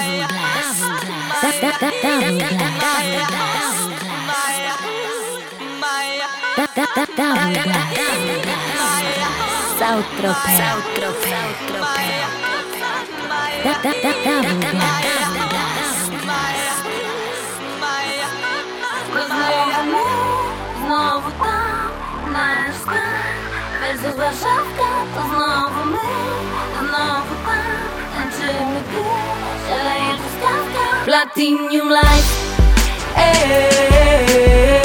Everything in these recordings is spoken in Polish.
Double blast. Double blast. Sautropé. Sautropé. Знову там, на СК, без уважавка, то знову ми, знову там. Platinum Life. Eee,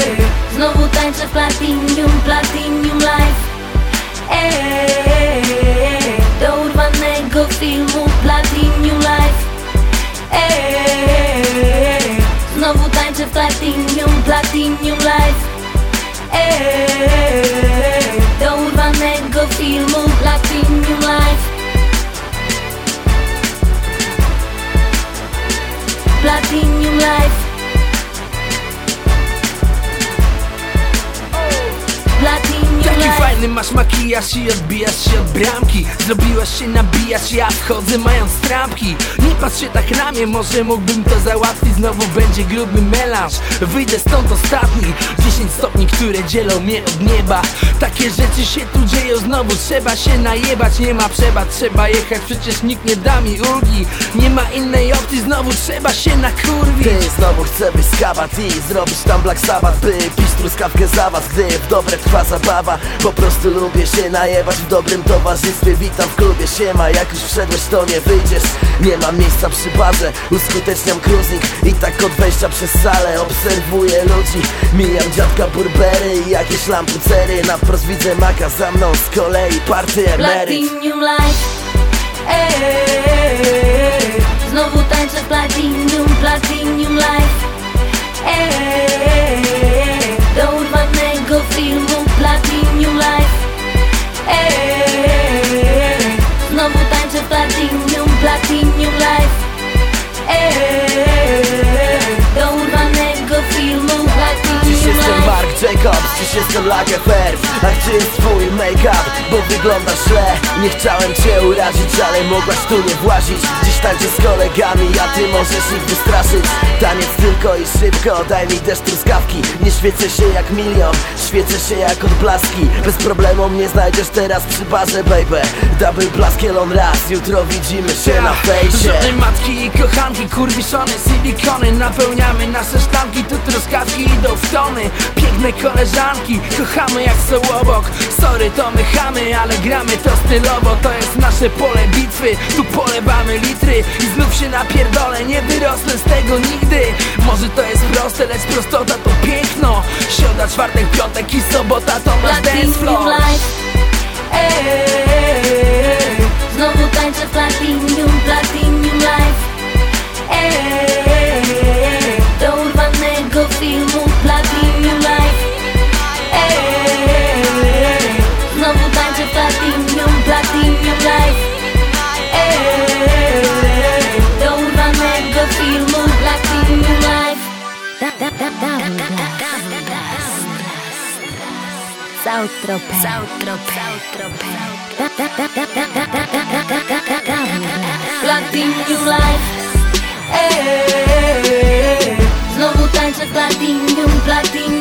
Znowu tańczę w Platinum, Platinum Life. Eee, Do urwanego filmu Platinum Life. Eee, Znowu tańczę w Platinum, Platinum Life. Eee, Do urwanego filmu Platinum Life up in your life. Masz makijaż i odbijasz się od bramki. Zrobiłaś się nabijać, ja wchodzę mając trampki. Nie patrz się tak na mnie, może mógłbym to załatwić. Znowu będzie gruby melanż, wyjdę stąd ostatni. 10 stopni, które dzielą mnie od nieba. Takie rzeczy się tu dzieją, znowu trzeba się najebać. Nie ma przeba, trzeba jechać, przecież nikt nie da mi ulgi. Nie ma innej opcji, znowu trzeba się nakurwić Ty znowu chcę być skabat i zrobić tam Black Sabbath By pić truskawkę za was, gdy w dobre trwa zabawa. Po prostu lubię się najewać w dobrym towarzystwie. Witam w klubie, siema, jak już wszedłeś to nie wyjdziesz. Nie mam miejsca przy barze, uskuteczniam cruising I tak od wejścia przez salę obserwuję ludzi. Mijam dziadka burbery i jakieś lampucery Na wprost widzę maka za mną z kolei party emeryt Platinum Life. Eee, Znowu tańczę Platinum, Platinum Life Jacobs, dziś jestem Lagerfeld A gdzie jest twój make-up? Bo wyglądasz źle. Nie chciałem cię urazić, ale mogłaś tu nie włazić. Dziś tańczę z kolegami, a ty możesz ich wystraszyć. Taniec tylko i szybko, daj mi też truskawki. Nie świecę się jak milion, świecę się jak odblaski. Bez problemu mnie znajdziesz teraz przy barze, baby. Double blaskielon raz, jutro widzimy się na fejsie. Żadnej matki i kochanki, kurwiszone silikony. Napełniamy nasze szklanki, tu truskawki idą w tony. Piękne koleżanki, kochamy jak są obok. Sorry to my chamy, ale gramy to stylowo. To jest nasze pole bitwy, tu polewamy litry. I znów się napierdolę, nie wyrosnę z tego nigdy. Może to jest proste, lecz prostota to piękno. Środa, czwartek, piątek i sobota to nasz dance floor Saint-Tropez. Platin New Life. Eh, eh, eh, Znowu tańczę platinum, platinum.